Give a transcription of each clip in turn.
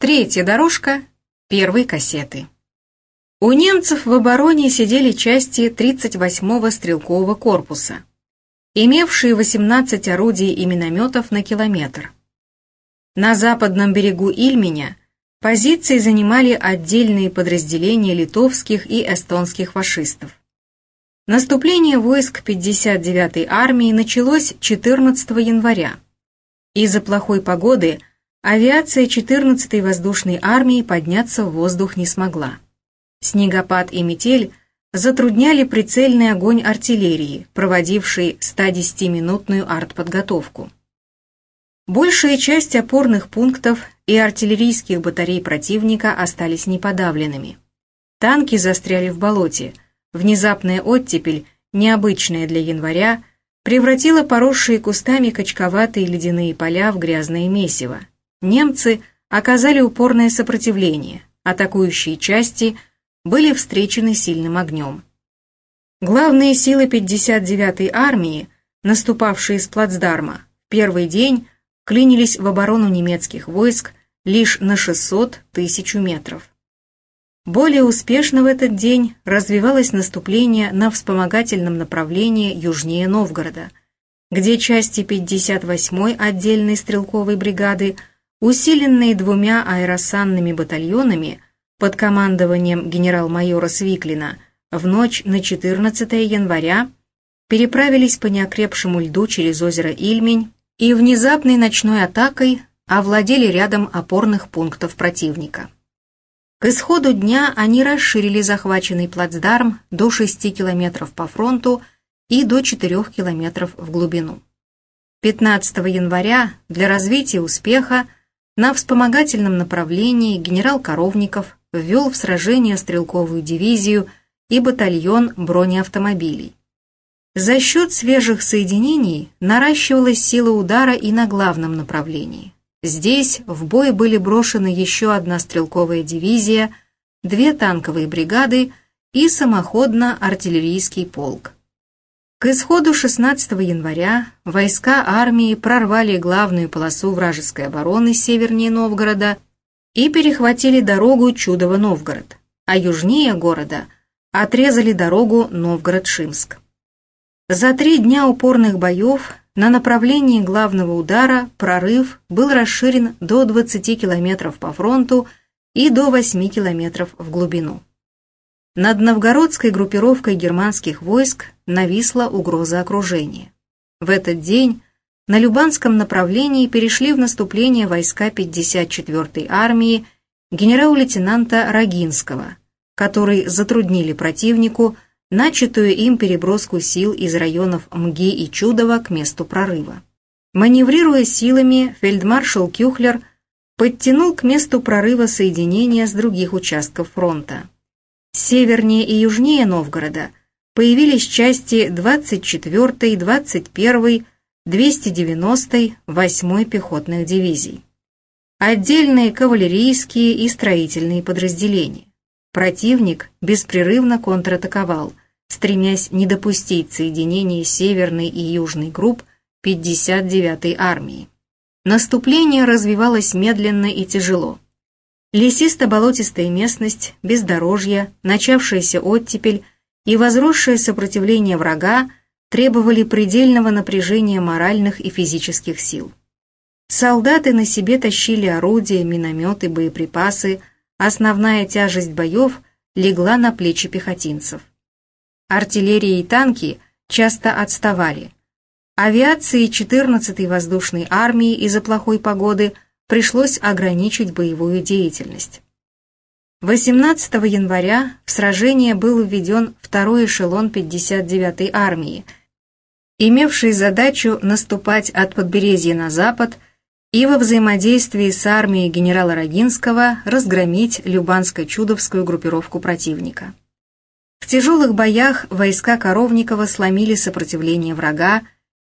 Третья дорожка первой кассеты. У немцев в обороне сидели части 38-го стрелкового корпуса, имевшие 18 орудий и минометов на километр. На западном берегу Ильменя позиции занимали отдельные подразделения литовских и эстонских фашистов. Наступление войск 59-й армии началось 14 января. Из-за плохой погоды – Авиация 14-й воздушной армии подняться в воздух не смогла. Снегопад и метель затрудняли прицельный огонь артиллерии, проводившей 110-минутную артподготовку. Большая часть опорных пунктов и артиллерийских батарей противника остались неподавленными. Танки застряли в болоте. Внезапная оттепель, необычная для января, превратила поросшие кустами качковатые ледяные поля в грязное месиво немцы оказали упорное сопротивление, атакующие части были встречены сильным огнем. Главные силы 59-й армии, наступавшие с плацдарма, первый день клинились в оборону немецких войск лишь на 600 тысяч метров. Более успешно в этот день развивалось наступление на вспомогательном направлении южнее Новгорода, где части 58-й отдельной стрелковой бригады – усиленные двумя аэросанными батальонами под командованием генерал-майора Свиклина, в ночь на 14 января переправились по неокрепшему льду через озеро Ильмень и внезапной ночной атакой овладели рядом опорных пунктов противника. К исходу дня они расширили захваченный плацдарм до 6 километров по фронту и до 4 километров в глубину. 15 января для развития успеха на вспомогательном направлении генерал Коровников ввел в сражение стрелковую дивизию и батальон бронеавтомобилей. За счет свежих соединений наращивалась сила удара и на главном направлении. Здесь в бой были брошены еще одна стрелковая дивизия, две танковые бригады и самоходно-артиллерийский полк. К исходу 16 января войска армии прорвали главную полосу вражеской обороны севернее Новгорода и перехватили дорогу Чудово-Новгород, а южнее города отрезали дорогу Новгород-Шимск. За три дня упорных боев на направлении главного удара прорыв был расширен до 20 километров по фронту и до 8 километров в глубину. Над новгородской группировкой германских войск нависла угроза окружения. В этот день на Любанском направлении перешли в наступление войска 54-й армии генерал-лейтенанта Рогинского, которые затруднили противнику начатую им переброску сил из районов Мги и Чудова к месту прорыва. Маневрируя силами, фельдмаршал Кюхлер подтянул к месту прорыва соединения с других участков фронта. Севернее и южнее Новгорода появились части 24-й, 21-й, 290-й, 8-й пехотных дивизий. Отдельные кавалерийские и строительные подразделения. Противник беспрерывно контратаковал, стремясь не допустить соединения Северной и Южной групп 59-й армии. Наступление развивалось медленно и тяжело. Лесисто-болотистая местность, бездорожье, начавшаяся оттепель и возросшее сопротивление врага требовали предельного напряжения моральных и физических сил. Солдаты на себе тащили орудия, минометы, боеприпасы, основная тяжесть боев легла на плечи пехотинцев. Артиллерия и танки часто отставали. Авиации 14-й воздушной армии из-за плохой погоды – пришлось ограничить боевую деятельность. 18 января в сражение был введен второй эшелон 59-й армии, имевший задачу наступать от Подберезья на запад и во взаимодействии с армией генерала Рогинского разгромить Любанско-Чудовскую группировку противника. В тяжелых боях войска Коровникова сломили сопротивление врага,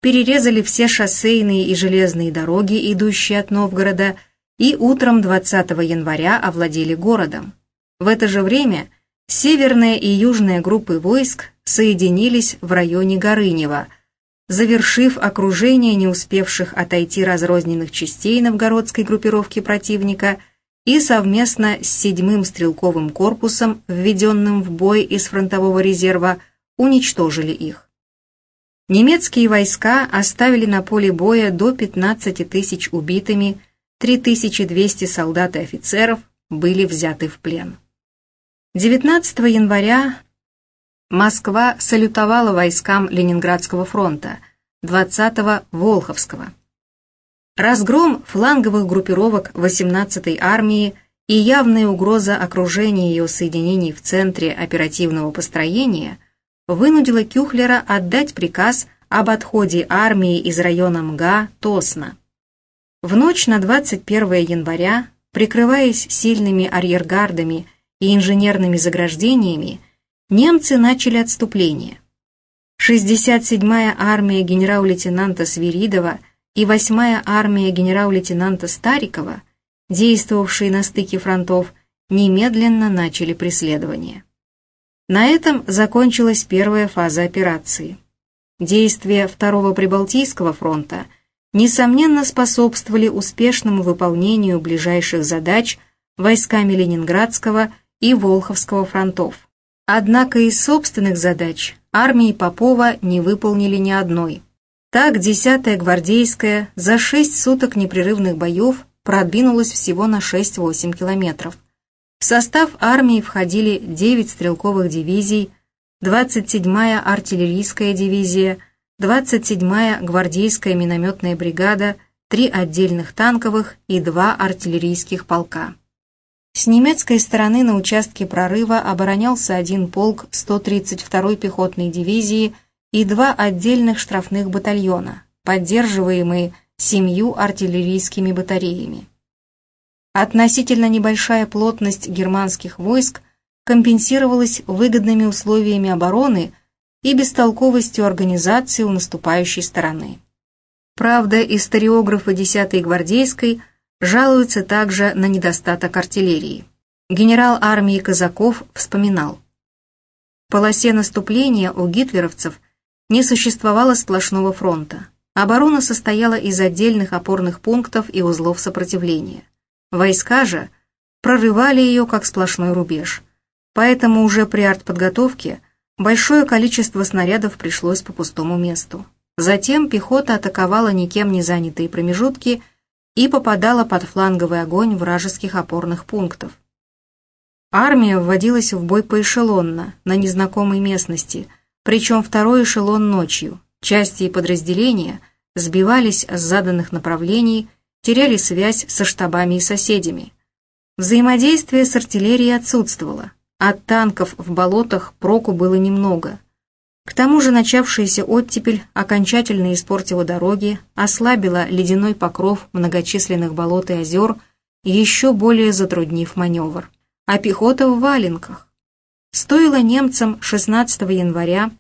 перерезали все шоссейные и железные дороги, идущие от Новгорода, и утром 20 января овладели городом. В это же время северная и южная группы войск соединились в районе Горынева, завершив окружение не успевших отойти разрозненных частей новгородской группировки противника и совместно с 7-м стрелковым корпусом, введенным в бой из фронтового резерва, уничтожили их. Немецкие войска оставили на поле боя до 15 тысяч убитыми, 3200 солдат и офицеров были взяты в плен. 19 января Москва салютовала войскам Ленинградского фронта, 20-го Волховского. Разгром фланговых группировок 18-й армии и явная угроза окружения ее соединений в центре оперативного построения вынудила Кюхлера отдать приказ об отходе армии из района МГА Тосна. В ночь на 21 января, прикрываясь сильными арьергардами и инженерными заграждениями, немцы начали отступление. 67-я армия генерал-лейтенанта Свиридова – и 8-я армия генерал-лейтенанта Старикова, действовавшие на стыке фронтов, немедленно начали преследование. На этом закончилась первая фаза операции. Действия Второго Прибалтийского фронта несомненно способствовали успешному выполнению ближайших задач войсками Ленинградского и Волховского фронтов. Однако из собственных задач армии Попова не выполнили ни одной. Так 10-я гвардейская за 6 суток непрерывных боев продвинулась всего на 6-8 километров. В состав армии входили 9 стрелковых дивизий, 27-я артиллерийская дивизия, 27-я гвардейская минометная бригада, 3 отдельных танковых и 2 артиллерийских полка. С немецкой стороны на участке прорыва оборонялся один полк 132-й пехотной дивизии – и два отдельных штрафных батальона, поддерживаемые семью артиллерийскими батареями. Относительно небольшая плотность германских войск компенсировалась выгодными условиями обороны и бестолковостью организации у наступающей стороны. Правда, историографы 10-й гвардейской жалуются также на недостаток артиллерии. Генерал армии Казаков вспоминал. В полосе наступления у гитлеровцев не существовало сплошного фронта. Оборона состояла из отдельных опорных пунктов и узлов сопротивления. Войска же прорывали ее как сплошной рубеж. Поэтому уже при артподготовке большое количество снарядов пришлось по пустому месту. Затем пехота атаковала никем не занятые промежутки и попадала под фланговый огонь вражеских опорных пунктов. Армия вводилась в бой поэшелонно, на незнакомой местности – причем второй эшелон ночью. Части и подразделения сбивались с заданных направлений, теряли связь со штабами и соседями. Взаимодействие с артиллерией отсутствовало, от танков в болотах проку было немного. К тому же начавшаяся оттепель окончательно испортила дороги, ослабила ледяной покров многочисленных болот и озер, еще более затруднив маневр. А пехота в валенках. Стоило немцам 16 января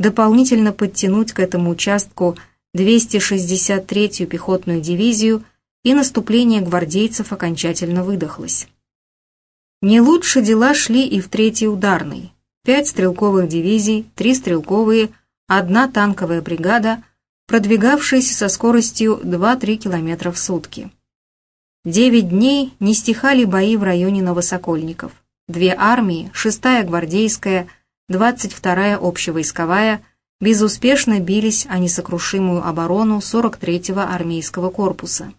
дополнительно подтянуть к этому участку 263-ю пехотную дивизию, и наступление гвардейцев окончательно выдохлось. Не лучше дела шли и в третьей ударной. Пять стрелковых дивизий, три стрелковые, одна танковая бригада, продвигавшиеся со скоростью 2-3 км в сутки. Девять дней не стихали бои в районе Новосокольников. Две армии, 6-я гвардейская, 22-я общевойсковая, безуспешно бились о несокрушимую оборону 43-го армейского корпуса.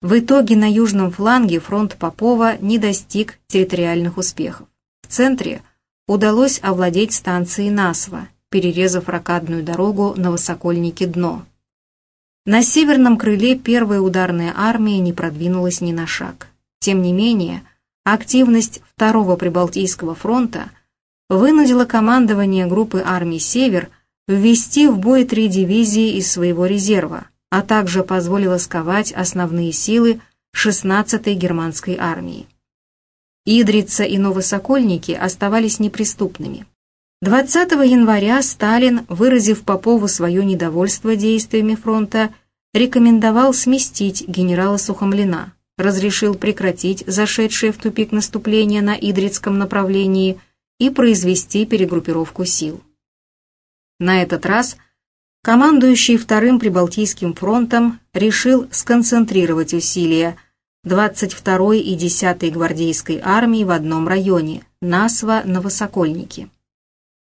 В итоге на южном фланге фронт Попова не достиг территориальных успехов. В центре удалось овладеть станцией Насва, перерезав ракадную дорогу на Высокольнике-Дно. На северном крыле первая ударная армия не продвинулась ни на шаг. Тем не менее, Активность Второго Прибалтийского фронта вынудила командование группы армий «Север» ввести в бой три дивизии из своего резерва, а также позволила сковать основные силы 16-й германской армии. Идрица и Новосокольники оставались неприступными. 20 января Сталин, выразив Попову свое недовольство действиями фронта, рекомендовал сместить генерала Сухомлина, разрешил прекратить зашедшее в тупик наступление на Идрицком направлении и произвести перегруппировку сил. На этот раз командующий Вторым Прибалтийским фронтом решил сконцентрировать усилия 22-й и 10-й гвардейской армии в одном районе, Насва на Высокольнике.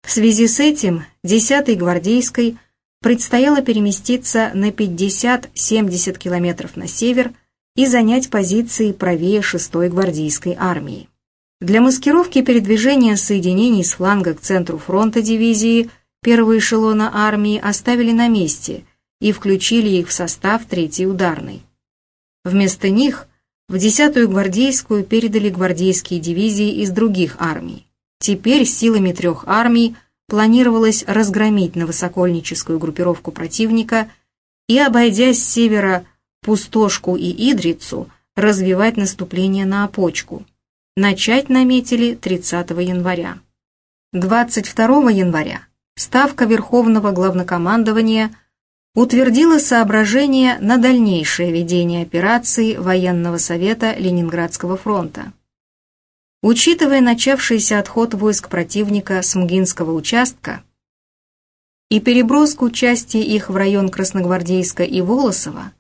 В связи с этим 10-й гвардейской предстояло переместиться на 50-70 километров на север и занять позиции правее 6-й гвардейской армии. Для маскировки передвижения соединений с фланга к центру фронта дивизии первого эшелона армии оставили на месте и включили их в состав третьей ударной. Вместо них в 10-ю гвардейскую передали гвардейские дивизии из других армий. Теперь силами трех армий планировалось разгромить новосокольническую группировку противника и, обойдя с севера Пустошку и Идрицу, развивать наступление на Опочку. Начать наметили 30 января. 22 января Ставка Верховного Главнокомандования утвердила соображение на дальнейшее ведение операции Военного совета Ленинградского фронта. Учитывая начавшийся отход войск противника с Мгинского участка и переброску части их в район Красногвардейска и Волосово,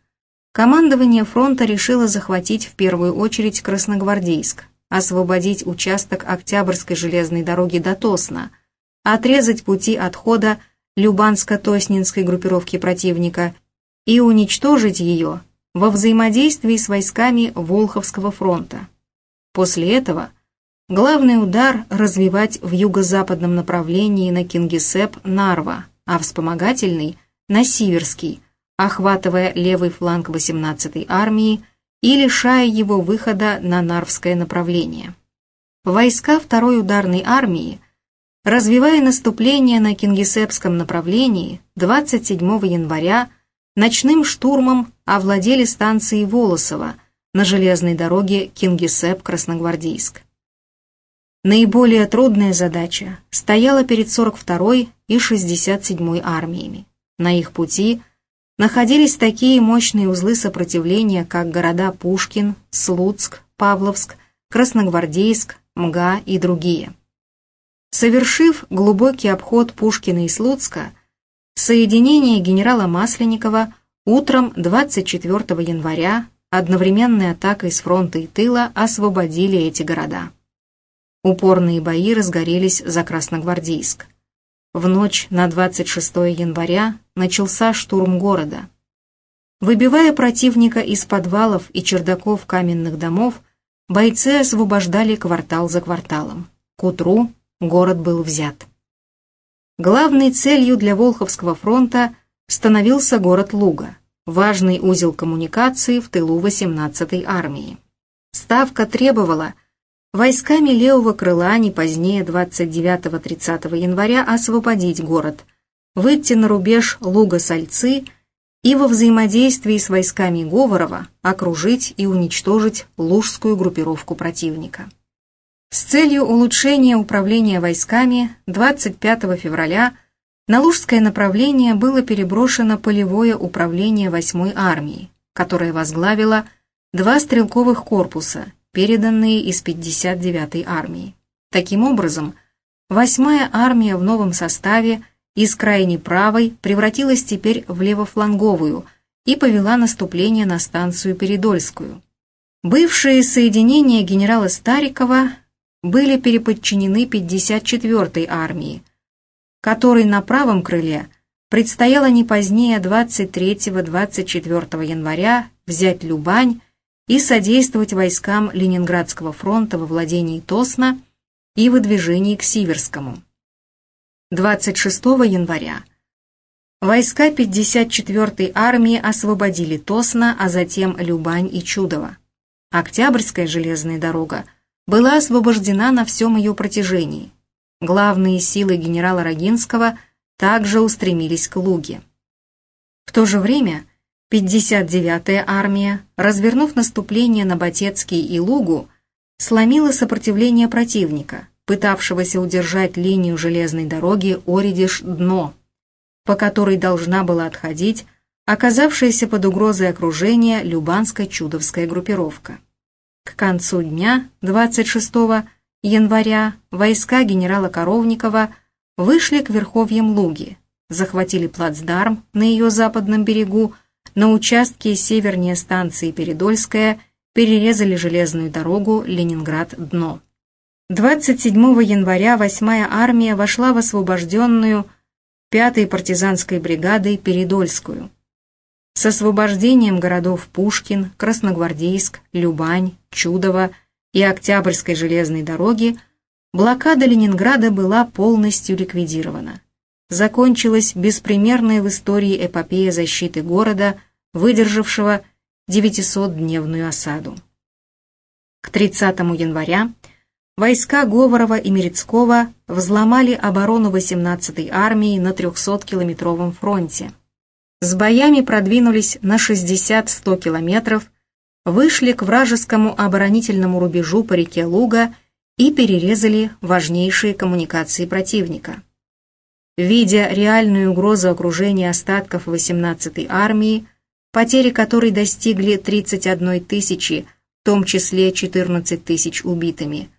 командование фронта решило захватить в первую очередь Красногвардейск, освободить участок Октябрьской железной дороги до Тосна, отрезать пути отхода Любанско-Тоснинской группировки противника и уничтожить ее во взаимодействии с войсками Волховского фронта. После этого главный удар развивать в юго-западном направлении на Кингисепп-Нарва, а вспомогательный – на Сиверский, охватывая левый фланг 18-й армии и лишая его выхода на Нарвское направление. Войска второй ударной армии, развивая наступление на Кингисеппском направлении, 27 января ночным штурмом овладели станцией Волосово на железной дороге Кингисепп-Красногвардейск. Наиболее трудная задача стояла перед 42-й и 67-й армиями. На их пути находились такие мощные узлы сопротивления, как города Пушкин, Слуцк, Павловск, Красногвардейск, МГА и другие. Совершив глубокий обход Пушкина и Слуцка, соединение генерала Масленникова утром 24 января одновременной атакой с фронта и тыла освободили эти города. Упорные бои разгорелись за Красногвардейск. В ночь на 26 января начался штурм города. Выбивая противника из подвалов и чердаков каменных домов, бойцы освобождали квартал за кварталом. К утру город был взят. Главной целью для Волховского фронта становился город Луга, важный узел коммуникации в тылу 18-й армии. Ставка требовала – войсками левого крыла не позднее 29-30 января освободить город, выйти на рубеж Луга-Сальцы и во взаимодействии с войсками Говорова окружить и уничтожить лужскую группировку противника. С целью улучшения управления войсками 25 февраля на Лужское направление было переброшено полевое управление 8-й армии, которое возглавило два стрелковых корпуса переданные из 59-й армии. Таким образом, 8-я армия в новом составе из крайне правой превратилась теперь в левофланговую и повела наступление на станцию Передольскую. Бывшие соединения генерала Старикова были переподчинены 54-й армии, которой на правом крыле предстояло не позднее 23-24 января взять Любань и содействовать войскам Ленинградского фронта во владении Тосна и выдвижении к Сиверскому. 26 января войска 54-й армии освободили Тосно, а затем Любань и Чудово. Октябрьская железная дорога была освобождена на всем ее протяжении. Главные силы генерала Рогинского также устремились к Луге. В то же время 59-я армия, развернув наступление на Батецкий и Лугу, сломила сопротивление противника, пытавшегося удержать линию железной дороги Оридиш-Дно, по которой должна была отходить оказавшаяся под угрозой окружения Любанско-Чудовская группировка. К концу дня, 26 января, войска генерала Коровникова вышли к верховьям Луги, захватили плацдарм на ее западном берегу, на участке севернее станции Передольская перерезали железную дорогу Ленинград-Дно. 27 января 8-я армия вошла в освобожденную 5-й партизанской бригадой Передольскую. С освобождением городов Пушкин, Красногвардейск, Любань, Чудово и Октябрьской железной дороги блокада Ленинграда была полностью ликвидирована. Закончилась беспримерная в истории эпопея защиты города, выдержавшего 900-дневную осаду. К 30 января войска Говорова и Мерецкого взломали оборону 18-й армии на 300-километровом фронте. С боями продвинулись на 60-100 километров, вышли к вражескому оборонительному рубежу по реке Луга и перерезали важнейшие коммуникации противника. Видя реальную угрозу окружения остатков 18-й армии, потери которой достигли 31 тысячи, в том числе 14 тысяч убитыми.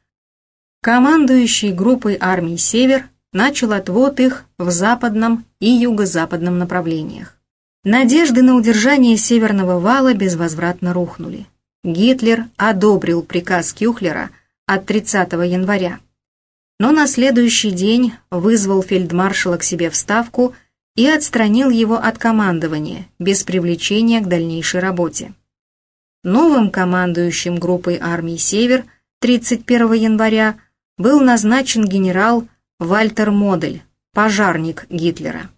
Командующий группой армий «Север» начал отвод их в западном и юго-западном направлениях. Надежды на удержание Северного вала безвозвратно рухнули. Гитлер одобрил приказ Кюхлера от 30 января, но на следующий день вызвал фельдмаршала к себе в Ставку и отстранил его от командования без привлечения к дальнейшей работе. Новым командующим группой армий «Север» 31 января был назначен генерал Вальтер Модель, пожарник Гитлера.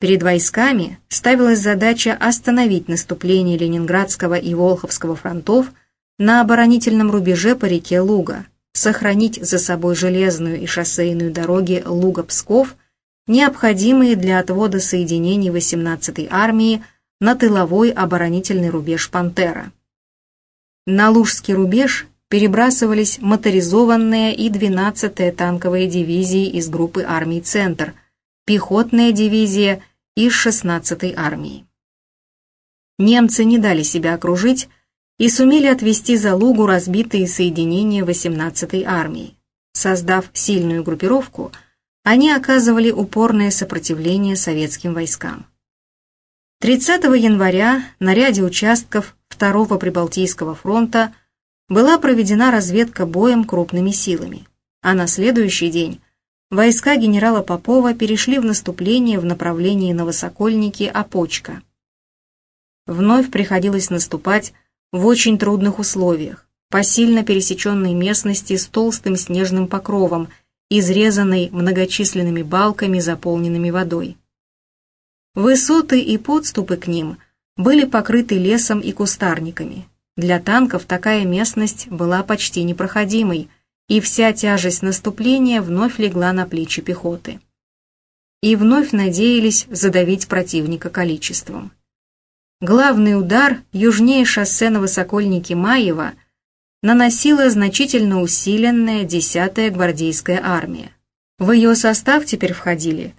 Перед войсками ставилась задача остановить наступление Ленинградского и Волховского фронтов на оборонительном рубеже по реке Луга, сохранить за собой железную и шоссейную дороги Луга-Псков – необходимые для отвода соединений 18-й армии на тыловой оборонительный рубеж «Пантера». На Лужский рубеж перебрасывались моторизованные и 12-я танковые дивизии из группы армий «Центр», пехотная дивизия из 16-й армии. Немцы не дали себя окружить и сумели отвести за Лугу разбитые соединения 18-й армии. Создав сильную группировку – они оказывали упорное сопротивление советским войскам. 30 января на ряде участков Второго Прибалтийского фронта была проведена разведка боем крупными силами, а на следующий день войска генерала Попова перешли в наступление в направлении Новосокольники-Опочка. Вновь приходилось наступать в очень трудных условиях, по сильно пересеченной местности с толстым снежным покровом – изрезанной многочисленными балками, заполненными водой. Высоты и подступы к ним были покрыты лесом и кустарниками. Для танков такая местность была почти непроходимой, и вся тяжесть наступления вновь легла на плечи пехоты. И вновь надеялись задавить противника количеством. Главный удар южнее шоссе на Высокольнике-Маева – наносила значительно усиленная 10-я гвардейская армия. В ее состав теперь входили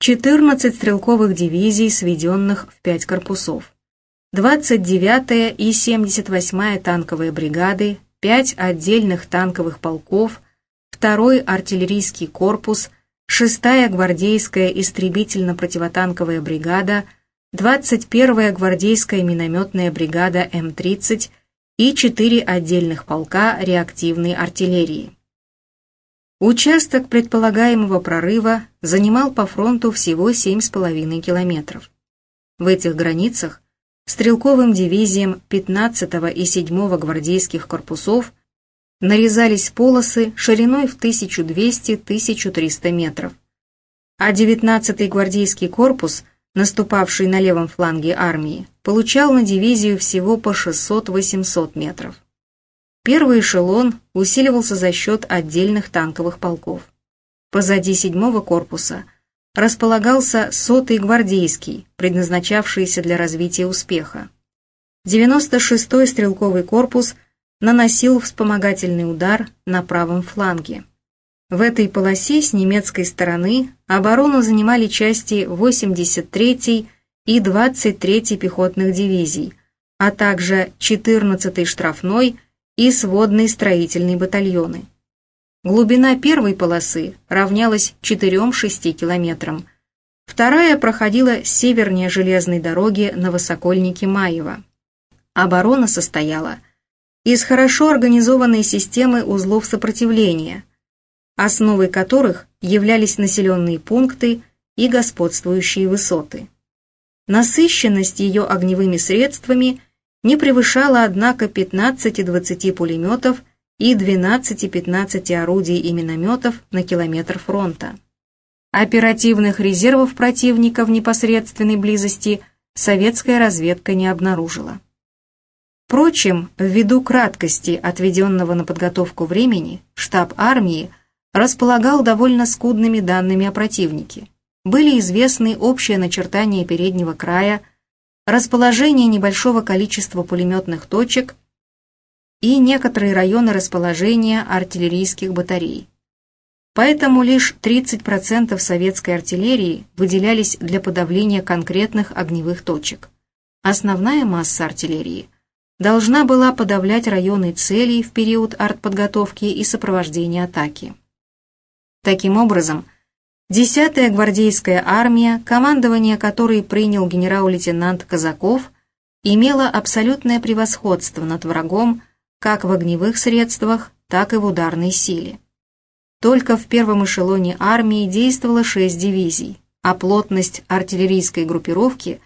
14 стрелковых дивизий, сведенных в 5 корпусов, 29-я и 78-я танковые бригады, 5 отдельных танковых полков, 2-й артиллерийский корпус, 6-я гвардейская истребительно-противотанковая бригада, 21-я гвардейская минометная бригада М-30 и четыре отдельных полка реактивной артиллерии. Участок предполагаемого прорыва занимал по фронту всего 7,5 километров. В этих границах стрелковым дивизиям 15 и 7 гвардейских корпусов нарезались полосы шириной в 1200-1300 метров, а 19-й гвардейский корпус – наступавший на левом фланге армии, получал на дивизию всего по 600-800 метров. Первый эшелон усиливался за счет отдельных танковых полков. Позади седьмого корпуса располагался сотый гвардейский, предназначавшийся для развития успеха. 96-й стрелковый корпус наносил вспомогательный удар на правом фланге. В этой полосе с немецкой стороны оборону занимали части 83-й и 23-й пехотных дивизий, а также 14-й штрафной и сводный строительный батальоны. Глубина первой полосы равнялась 4-6 километрам, вторая проходила севернее железной дороги на Высокольнике Маева. Оборона состояла из хорошо организованной системы узлов сопротивления, основой которых являлись населенные пункты и господствующие высоты. Насыщенность ее огневыми средствами не превышала, однако, 15-20 пулеметов и 12-15 орудий и минометов на километр фронта. Оперативных резервов противника в непосредственной близости советская разведка не обнаружила. Впрочем, ввиду краткости отведенного на подготовку времени, штаб армии располагал довольно скудными данными о противнике. Были известны общее начертание переднего края, расположение небольшого количества пулеметных точек и некоторые районы расположения артиллерийских батарей. Поэтому лишь 30% советской артиллерии выделялись для подавления конкретных огневых точек. Основная масса артиллерии должна была подавлять районы целей в период артподготовки и сопровождения атаки. Таким образом, 10-я гвардейская армия, командование которой принял генерал-лейтенант Казаков, имела абсолютное превосходство над врагом как в огневых средствах, так и в ударной силе. Только в первом эшелоне армии действовало 6 дивизий, а плотность артиллерийской группировки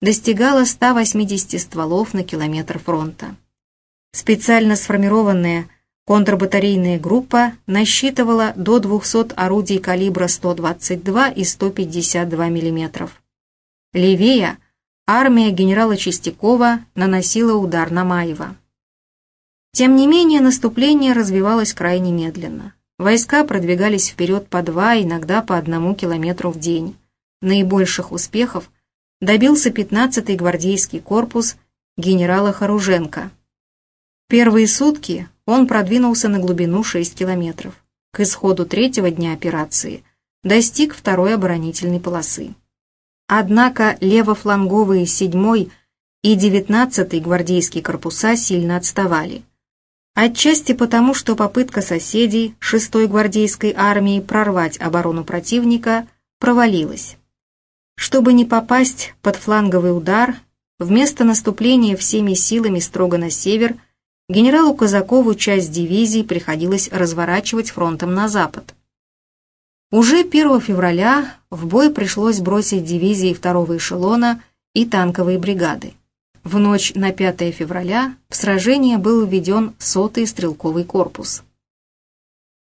достигала 180 стволов на километр фронта. Специально сформированная контрбатарейная группа насчитывала до 200 орудий калибра 122 и 152 мм. Левее армия генерала Чистякова наносила удар на Маева. Тем не менее, наступление развивалось крайне медленно. Войска продвигались вперед по два, иногда по одному километру в день. Наибольших успехов добился 15-й гвардейский корпус генерала Харуженко. Первые сутки он продвинулся на глубину 6 километров. К исходу третьего дня операции достиг второй оборонительной полосы. Однако левофланговые 7 и 19-й гвардейские корпуса сильно отставали. Отчасти потому, что попытка соседей 6-й гвардейской армии прорвать оборону противника провалилась. Чтобы не попасть под фланговый удар, вместо наступления всеми силами строго на север, генералу Казакову часть дивизий приходилось разворачивать фронтом на запад. Уже 1 февраля в бой пришлось бросить дивизии второго эшелона и танковые бригады. В ночь на 5 февраля в сражение был введен сотый стрелковый корпус.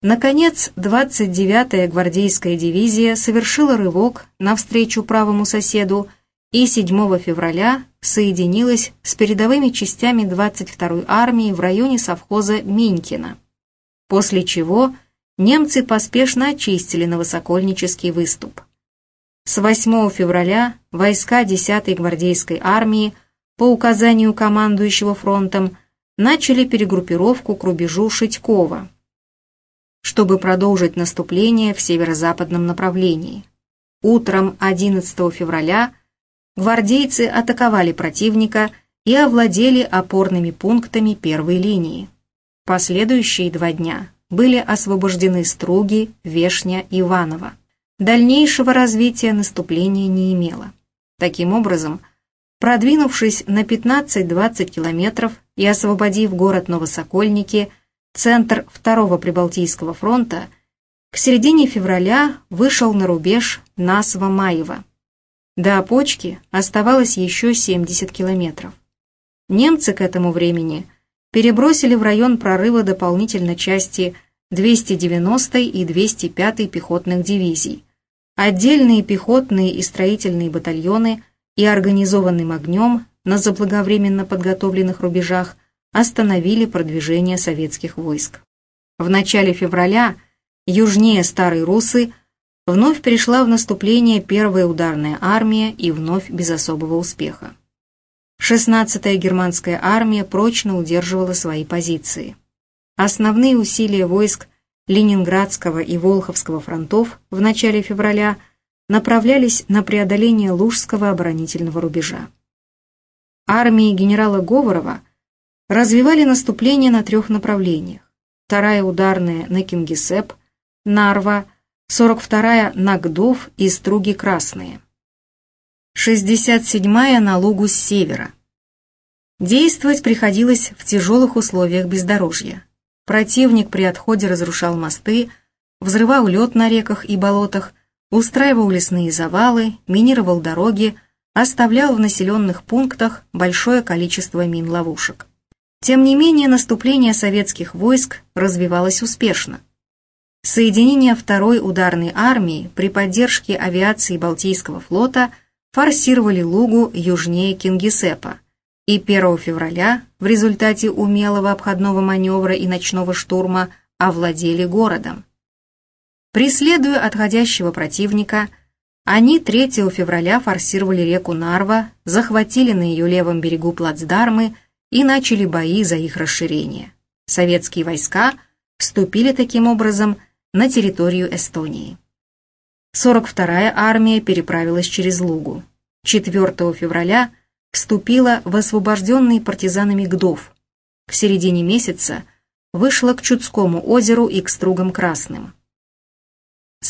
Наконец, 29-я гвардейская дивизия совершила рывок навстречу правому соседу и 7 февраля соединилась с передовыми частями 22-й армии в районе совхоза Минькина, после чего немцы поспешно очистили Новосокольнический выступ. С 8 февраля войска 10-й гвардейской армии по указанию командующего фронтом, начали перегруппировку к рубежу Шитькова, чтобы продолжить наступление в северо-западном направлении. Утром 11 февраля гвардейцы атаковали противника и овладели опорными пунктами первой линии. Последующие два дня были освобождены Струги, Вешня Иваново. Дальнейшего развития наступления не имело. Таким образом, Продвинувшись на 15-20 километров и освободив город Новосокольники, центр Второго Прибалтийского фронта, к середине февраля вышел на рубеж Насва-Маева. До Опочки оставалось еще 70 километров. Немцы к этому времени перебросили в район прорыва дополнительно части 290 и 205 пехотных дивизий, отдельные пехотные и строительные батальоны – и организованным огнем на заблаговременно подготовленных рубежах остановили продвижение советских войск. В начале февраля южнее Старой Русы вновь перешла в наступление первая ударная армия и вновь без особого успеха. 16-я германская армия прочно удерживала свои позиции. Основные усилия войск Ленинградского и Волховского фронтов в начале февраля – направлялись на преодоление Лужского оборонительного рубежа. Армии генерала Говорова развивали наступление на трех направлениях. Вторая ударная на Кингисепп, Нарва, 42-я на Гдов и Струги Красные. 67-я на Лугу с севера. Действовать приходилось в тяжелых условиях бездорожья. Противник при отходе разрушал мосты, взрывал лед на реках и болотах, устраивал лесные завалы, минировал дороги, оставлял в населенных пунктах большое количество мин-ловушек. Тем не менее, наступление советских войск развивалось успешно. Соединения второй ударной армии при поддержке авиации Балтийского флота форсировали Лугу южнее Кингисеппа, и 1 февраля в результате умелого обходного маневра и ночного штурма овладели городом. Преследуя отходящего противника, они 3 февраля форсировали реку Нарва, захватили на ее левом берегу плацдармы и начали бои за их расширение. Советские войска вступили таким образом на территорию Эстонии. 42-я армия переправилась через Лугу. 4 февраля вступила в освобожденный партизанами Гдов. К середине месяца вышла к Чудскому озеру и к Стругам Красным.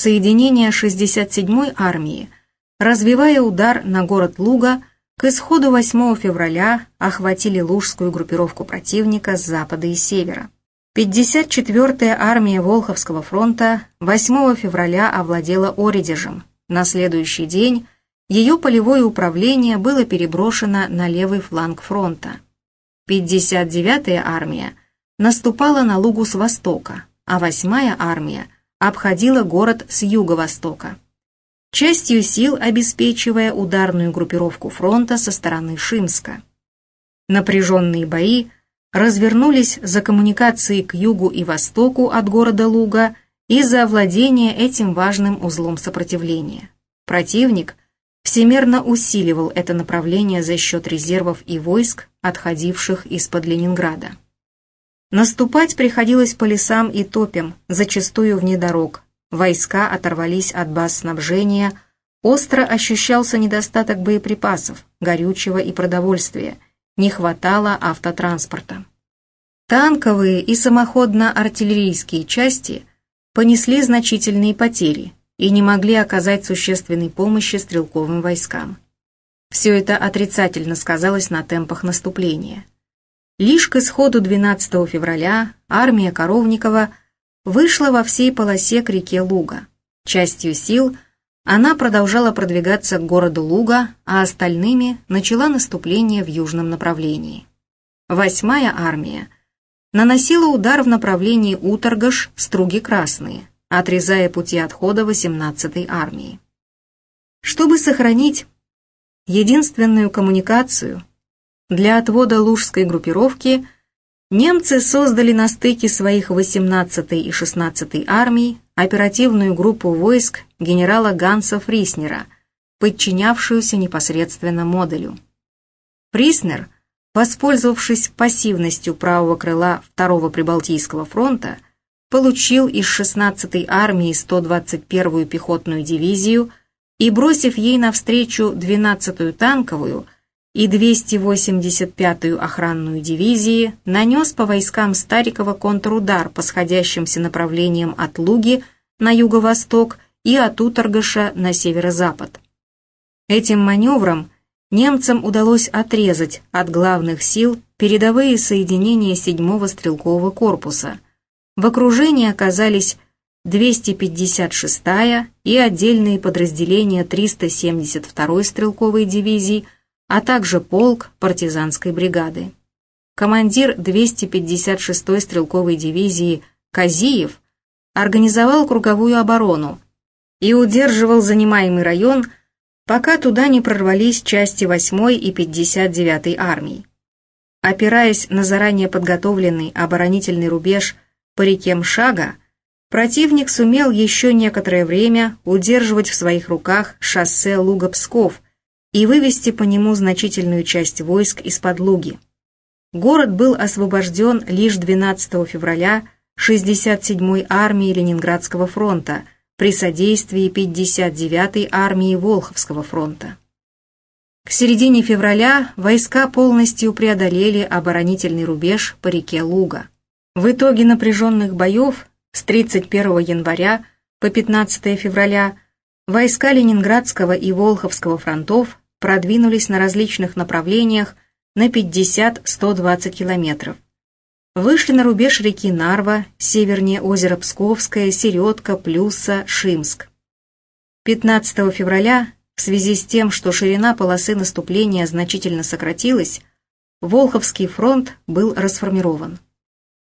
Соединения 67-й армии, развивая удар на город Луга, к исходу 8 февраля охватили лужскую группировку противника с запада и севера. 54-я армия Волховского фронта 8 февраля овладела Оридежем. На следующий день ее полевое управление было переброшено на левый фланг фронта. 59-я армия наступала на Лугу с востока, а 8-я армия – обходила город с юго-востока, частью сил обеспечивая ударную группировку фронта со стороны Шимска. Напряженные бои развернулись за коммуникации к югу и востоку от города Луга и за овладение этим важным узлом сопротивления. Противник всемерно усиливал это направление за счет резервов и войск, отходивших из-под Ленинграда. Наступать приходилось по лесам и топям, зачастую вне дорог. Войска оторвались от баз снабжения, остро ощущался недостаток боеприпасов, горючего и продовольствия, не хватало автотранспорта. Танковые и самоходно-артиллерийские части понесли значительные потери и не могли оказать существенной помощи стрелковым войскам. Все это отрицательно сказалось на темпах наступления. Лишь к исходу 12 февраля армия Коровникова вышла во всей полосе к реке Луга. Частью сил она продолжала продвигаться к городу Луга, а остальными начала наступление в южном направлении. Восьмая армия наносила удар в направлении Уторгаш, Струги Красные, отрезая пути отхода 18-й армии. Чтобы сохранить единственную коммуникацию для отвода лужской группировки немцы создали на стыке своих 18-й и 16-й армий оперативную группу войск генерала Ганса Фриснера, подчинявшуюся непосредственно модулю. Фриснер, воспользовавшись пассивностью правого крыла Второго Прибалтийского фронта, получил из 16-й армии 121-ю пехотную дивизию и, бросив ей навстречу 12-ю танковую, и 285-ю охранную дивизии нанес по войскам Старикова контрудар по сходящимся направлениям от Луги на юго-восток и от Уторгаша на северо-запад. Этим маневром немцам удалось отрезать от главных сил передовые соединения 7-го стрелкового корпуса. В окружении оказались 256-я и отдельные подразделения 372-й стрелковой дивизии – а также полк партизанской бригады. Командир 256-й стрелковой дивизии Казиев организовал круговую оборону и удерживал занимаемый район, пока туда не прорвались части 8-й и 59-й армий. Опираясь на заранее подготовленный оборонительный рубеж по реке Мшага, противник сумел еще некоторое время удерживать в своих руках шоссе Луга-Псков – и вывести по нему значительную часть войск из-под Луги. Город был освобожден лишь 12 февраля 67-й армии Ленинградского фронта при содействии 59-й армии Волховского фронта. К середине февраля войска полностью преодолели оборонительный рубеж по реке Луга. В итоге напряженных боев с 31 января по 15 февраля войска Ленинградского и Волховского фронтов продвинулись на различных направлениях на 50-120 километров. Вышли на рубеж реки Нарва, севернее озера Псковское, Середка, Плюса, Шимск. 15 февраля, в связи с тем, что ширина полосы наступления значительно сократилась, Волховский фронт был расформирован.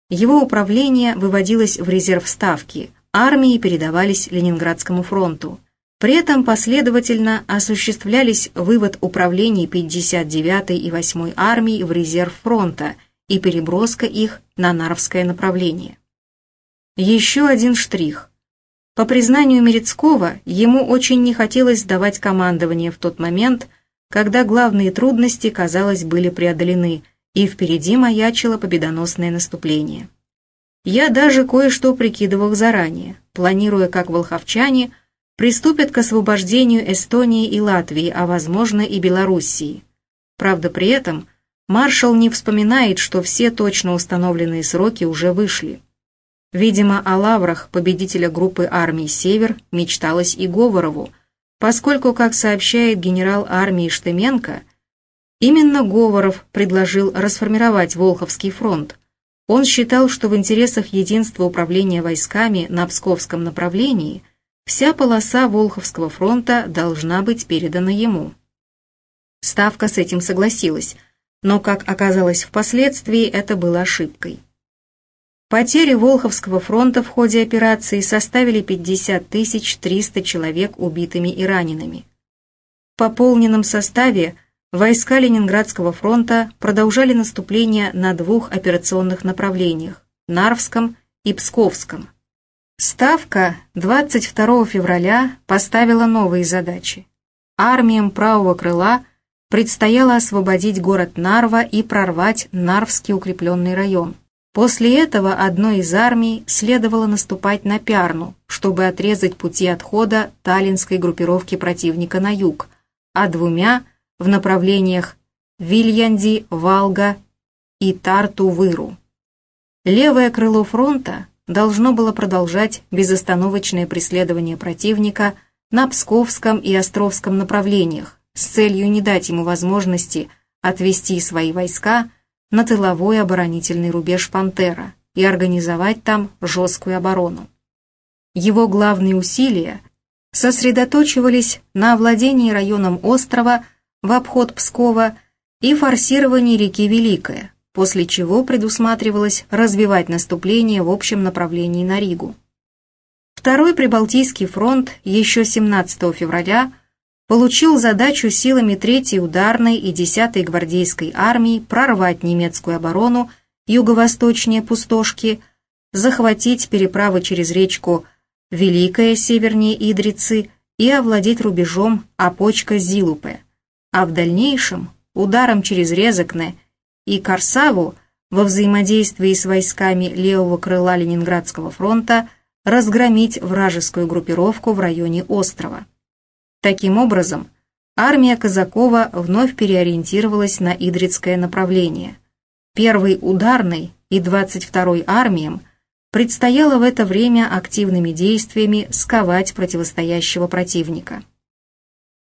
Его управление выводилось в резерв Ставки, армии передавались Ленинградскому фронту. При этом последовательно осуществлялись вывод управлений 59-й и 8-й армий в резерв фронта и переброска их на Нарвское направление. Еще один штрих. По признанию Мерецкого, ему очень не хотелось сдавать командование в тот момент, когда главные трудности, казалось, были преодолены, и впереди маячило победоносное наступление. Я даже кое-что прикидывал заранее, планируя, как волховчане приступят к освобождению Эстонии и Латвии, а возможно и Белоруссии. Правда, при этом маршал не вспоминает, что все точно установленные сроки уже вышли. Видимо, о лаврах победителя группы армий «Север» мечталось и Говорову, поскольку, как сообщает генерал армии Штеменко, именно Говоров предложил расформировать Волховский фронт. Он считал, что в интересах единства управления войсками на Псковском направлении вся полоса Волховского фронта должна быть передана ему. Ставка с этим согласилась, но, как оказалось впоследствии, это было ошибкой. Потери Волховского фронта в ходе операции составили 50 300 человек убитыми и ранеными. В пополненном составе войска Ленинградского фронта продолжали наступление на двух операционных направлениях – Нарвском и Псковском. Ставка 22 февраля поставила новые задачи. Армиям правого крыла предстояло освободить город Нарва и прорвать Нарвский укрепленный район – После этого одной из армий следовало наступать на Пярну, чтобы отрезать пути отхода таллинской группировки противника на юг, а двумя в направлениях Вильянди, Валга и Тарту-Выру. Левое крыло фронта должно было продолжать безостановочное преследование противника на Псковском и Островском направлениях с целью не дать ему возможности отвести свои войска на тыловой оборонительный рубеж «Пантера» и организовать там жесткую оборону. Его главные усилия сосредоточивались на овладении районом острова в обход Пскова и форсировании реки Великая, после чего предусматривалось развивать наступление в общем направлении на Ригу. Второй Прибалтийский фронт еще 17 февраля – получил задачу силами 3-й ударной и 10-й гвардейской армии прорвать немецкую оборону юго-восточнее Пустошки, захватить переправы через речку Великая севернее Идрицы и овладеть рубежом Опочка-Зилупе, а в дальнейшем ударом через Резакне и Корсаву во взаимодействии с войсками левого крыла Ленинградского фронта разгромить вражескую группировку в районе острова. Таким образом, армия Казакова вновь переориентировалась на Идрицкое направление. Первой ударной и 22-й армиям предстояло в это время активными действиями сковать противостоящего противника.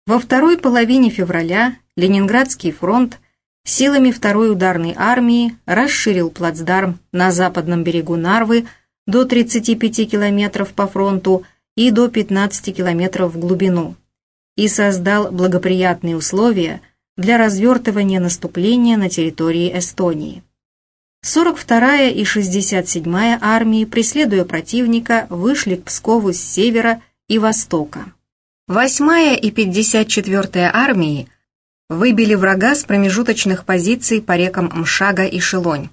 Во второй половине февраля Ленинградский фронт силами второй ударной армии расширил плацдарм на западном берегу Нарвы до 35 километров по фронту и до 15 километров в глубину и создал благоприятные условия для развертывания наступления на территории Эстонии. 42-я и 67-я армии, преследуя противника, вышли к Пскову с севера и востока. 8-я и 54-я армии выбили врага с промежуточных позиций по рекам Мшага и Шелонь.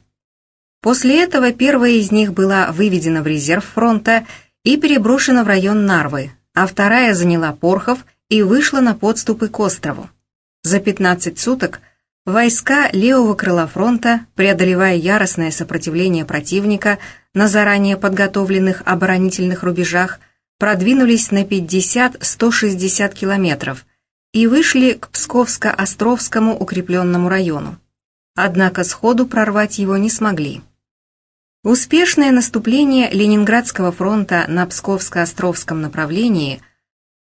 После этого первая из них была выведена в резерв фронта и переброшена в район Нарвы, а вторая заняла Порхов и вышла на подступы к острову. За 15 суток войска левого крыла фронта, преодолевая яростное сопротивление противника на заранее подготовленных оборонительных рубежах, продвинулись на 50-160 километров и вышли к Псковско-Островскому укрепленному району. Однако сходу прорвать его не смогли. Успешное наступление Ленинградского фронта на Псковско-Островском направлении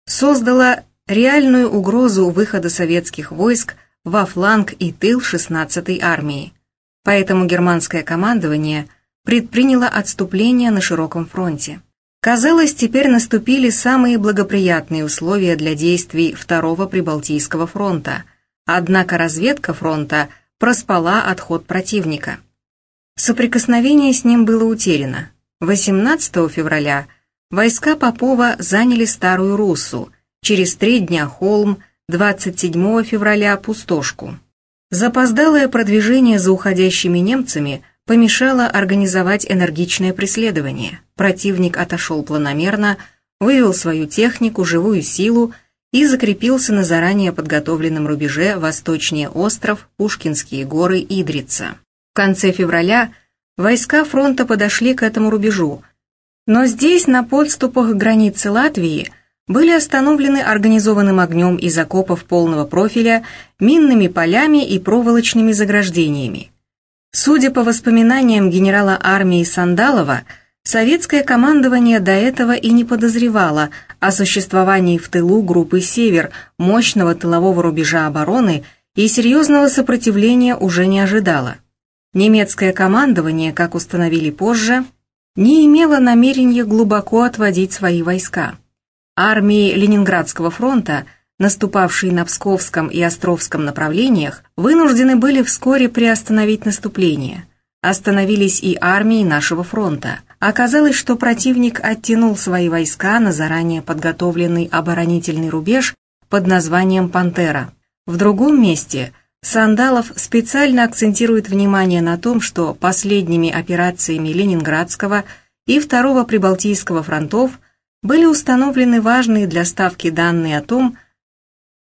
создало реальную угрозу выхода советских войск во фланг и тыл 16-й армии. Поэтому германское командование предприняло отступление на широком фронте. Казалось, теперь наступили самые благоприятные условия для действий Второго Прибалтийского фронта, однако разведка фронта проспала отход противника. Соприкосновение с ним было утеряно. 18 февраля войска Попова заняли Старую Руссу, через три дня Холм, 27 февраля Пустошку. Запоздалое продвижение за уходящими немцами помешало организовать энергичное преследование. Противник отошел планомерно, вывел свою технику, живую силу и закрепился на заранее подготовленном рубеже восточнее остров, Пушкинские горы, Идрица. В конце февраля войска фронта подошли к этому рубежу, но здесь, на подступах к границе Латвии, были остановлены организованным огнем из окопов полного профиля, минными полями и проволочными заграждениями. Судя по воспоминаниям генерала армии Сандалова, советское командование до этого и не подозревало о существовании в тылу группы «Север», мощного тылового рубежа обороны и серьезного сопротивления уже не ожидало. Немецкое командование, как установили позже, не имело намерения глубоко отводить свои войска. Армии Ленинградского фронта, наступавшие на Псковском и Островском направлениях, вынуждены были вскоре приостановить наступление. Остановились и армии нашего фронта. Оказалось, что противник оттянул свои войска на заранее подготовленный оборонительный рубеж под названием «Пантера». В другом месте Сандалов специально акцентирует внимание на том, что последними операциями Ленинградского и Второго Прибалтийского фронтов – были установлены важные для Ставки данные о том,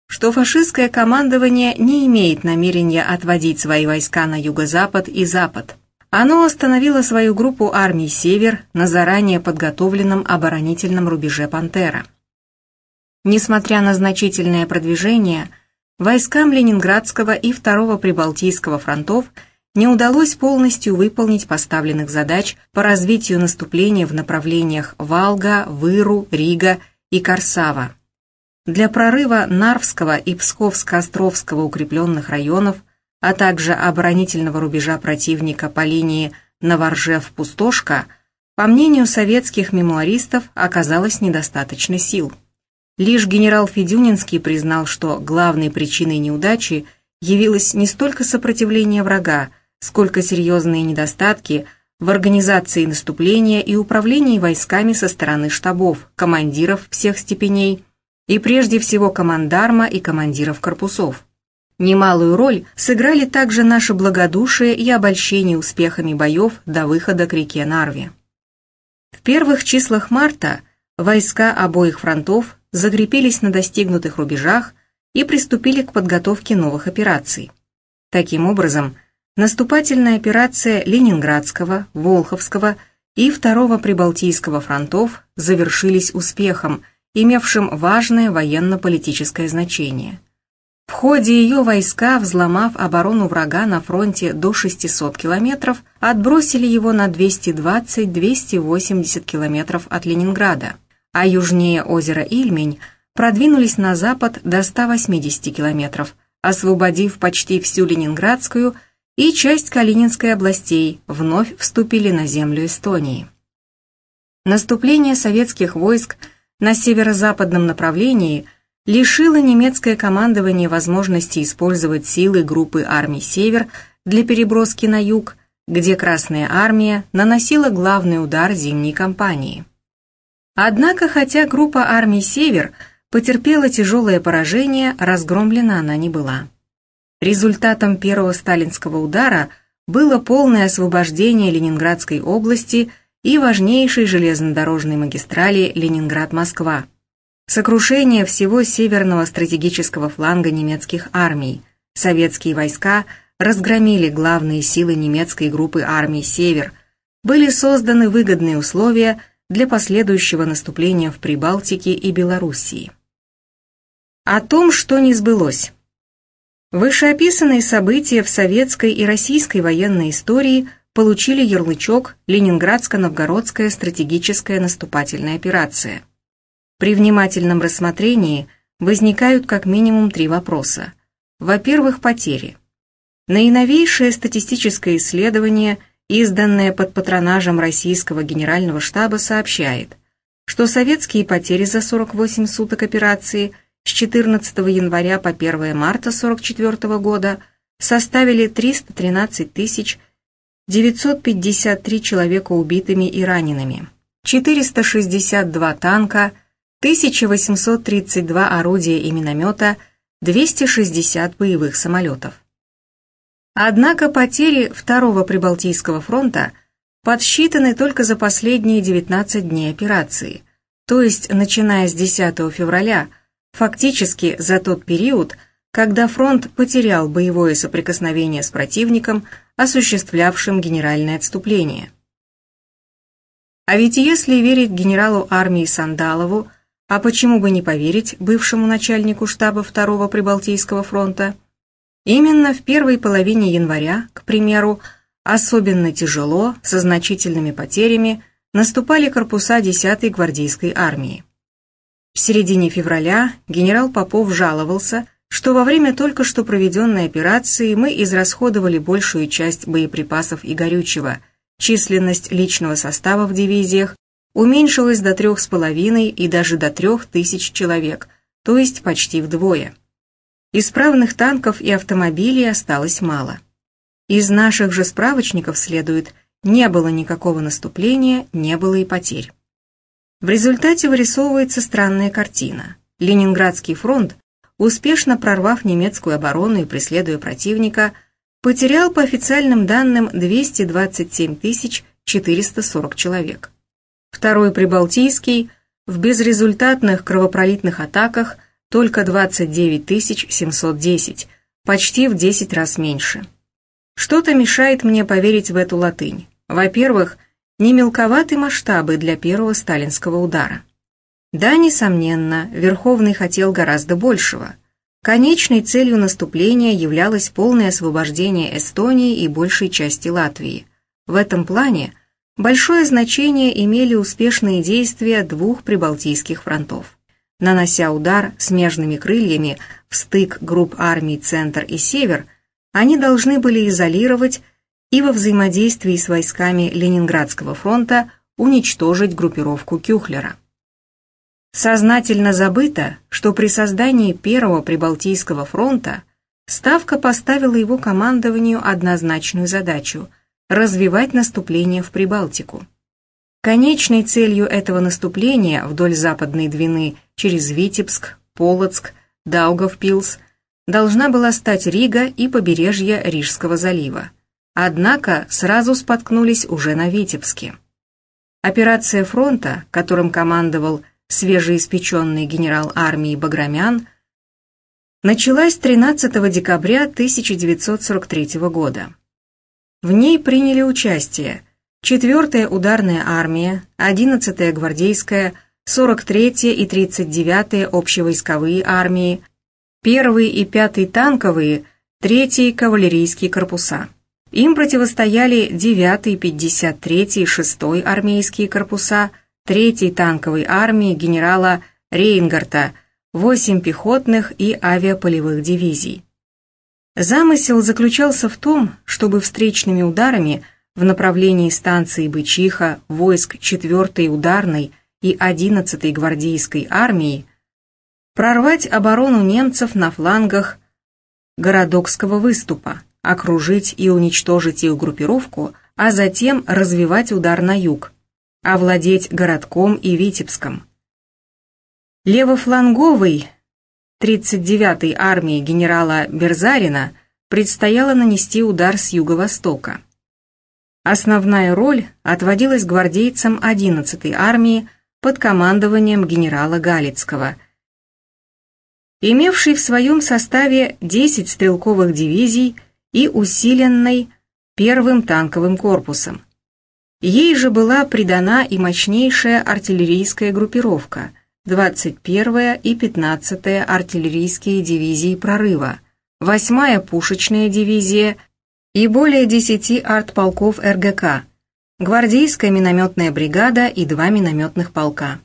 что фашистское командование не имеет намерения отводить свои войска на юго-запад и запад. Оно остановило свою группу армий «Север» на заранее подготовленном оборонительном рубеже «Пантера». Несмотря на значительное продвижение, войскам Ленинградского и Второго Прибалтийского фронтов – не удалось полностью выполнить поставленных задач по развитию наступления в направлениях Валга, Выру, Рига и Корсава. Для прорыва Нарвского и Псковско-Островского укрепленных районов, а также оборонительного рубежа противника по линии Новоржев-Пустошка, по мнению советских мемуаристов, оказалось недостаточно сил. Лишь генерал Федюнинский признал, что главной причиной неудачи явилось не столько сопротивление врага, сколько серьезные недостатки в организации наступления и управлении войсками со стороны штабов, командиров всех степеней и прежде всего командарма и командиров корпусов. Немалую роль сыграли также наше благодушие и обольщение успехами боев до выхода к реке Нарве. В первых числах марта войска обоих фронтов закрепились на достигнутых рубежах и приступили к подготовке новых операций. Таким образом, Наступательная операция Ленинградского, Волховского и Второго Прибалтийского фронтов завершились успехом, имевшим важное военно-политическое значение. В ходе ее войска, взломав оборону врага на фронте до 600 километров, отбросили его на 220-280 километров от Ленинграда, а южнее озера Ильмень продвинулись на запад до 180 километров, освободив почти всю Ленинградскую и часть Калининской областей вновь вступили на землю Эстонии. Наступление советских войск на северо-западном направлении лишило немецкое командование возможности использовать силы группы армий «Север» для переброски на юг, где Красная армия наносила главный удар зимней кампании. Однако, хотя группа армий «Север» потерпела тяжелое поражение, разгромлена она не была. Результатом первого сталинского удара было полное освобождение Ленинградской области и важнейшей железнодорожной магистрали Ленинград-Москва. Сокрушение всего северного стратегического фланга немецких армий. Советские войска разгромили главные силы немецкой группы армий «Север», были созданы выгодные условия для последующего наступления в Прибалтике и Белоруссии. О том, что не сбылось. Вышеописанные события в советской и российской военной истории получили ярлычок «Ленинградско-Новгородская стратегическая наступательная операция». При внимательном рассмотрении возникают как минимум три вопроса. Во-первых, потери. Наиновейшее статистическое исследование, изданное под патронажем Российского Генерального штаба, сообщает, что советские потери за 48 суток операции с 14 января по 1 марта 1944 года составили 313 тысяч 953 человека убитыми и ранеными, 462 танка, 1832 орудия и миномета, 260 боевых самолетов. Однако потери Второго Прибалтийского фронта подсчитаны только за последние 19 дней операции, то есть начиная с 10 февраля, фактически за тот период, когда фронт потерял боевое соприкосновение с противником, осуществлявшим генеральное отступление. А ведь если верить генералу армии Сандалову, а почему бы не поверить бывшему начальнику штаба Второго Прибалтийского фронта, Именно в первой половине января, к примеру, особенно тяжело, со значительными потерями, наступали корпуса 10-й гвардейской армии. В середине февраля генерал Попов жаловался, что во время только что проведенной операции мы израсходовали большую часть боеприпасов и горючего, численность личного состава в дивизиях уменьшилась до трех с половиной и даже до трех тысяч человек, то есть почти вдвое. Исправных танков и автомобилей осталось мало. Из наших же справочников следует, не было никакого наступления, не было и потерь. В результате вырисовывается странная картина. Ленинградский фронт, успешно прорвав немецкую оборону и преследуя противника, потерял по официальным данным 227 440 человек. Второй Прибалтийский в безрезультатных кровопролитных атаках только 29 710, почти в 10 раз меньше. Что-то мешает мне поверить в эту латынь. Во-первых, не мелковаты масштабы для первого сталинского удара. Да, несомненно, Верховный хотел гораздо большего. Конечной целью наступления являлось полное освобождение Эстонии и большей части Латвии. В этом плане большое значение имели успешные действия двух прибалтийских фронтов нанося удар смежными крыльями в стык групп армий «Центр» и «Север», они должны были изолировать и во взаимодействии с войсками Ленинградского фронта уничтожить группировку Кюхлера. Сознательно забыто, что при создании Первого Прибалтийского фронта Ставка поставила его командованию однозначную задачу – развивать наступление в Прибалтику. Конечной целью этого наступления вдоль Западной Двины через Витебск, Полоцк, Даугавпилс должна была стать Рига и побережье Рижского залива. Однако сразу споткнулись уже на Витебске. Операция фронта, которым командовал свежеиспеченный генерал армии Баграмян, началась 13 декабря 1943 года. В ней приняли участие 4-я ударная армия, 11-я гвардейская, 43-я и 39-я общевойсковые армии, 1-й и 5-й танковые, 3-й кавалерийские корпуса. Им противостояли 9-й, 53-й и 6-й армейские корпуса, 3-й танковой армии генерала Рейнгарта, 8 пехотных и авиаполевых дивизий. Замысел заключался в том, чтобы встречными ударами – в направлении станции Бычиха войск 4-й ударной и 11-й гвардейской армии прорвать оборону немцев на флангах Городокского выступа, окружить и уничтожить их группировку, а затем развивать удар на юг, овладеть городком и Витебском. Левофланговой 39-й армии генерала Берзарина предстояло нанести удар с юго-востока. Основная роль отводилась гвардейцам 11-й армии под командованием генерала Галицкого, имевший в своем составе 10 стрелковых дивизий и усиленной первым танковым корпусом. Ей же была придана и мощнейшая артиллерийская группировка, 21-я и 15-я артиллерийские дивизии прорыва, 8-я пушечная дивизия – и более десяти артполков РГК, гвардейская минометная бригада и два минометных полка.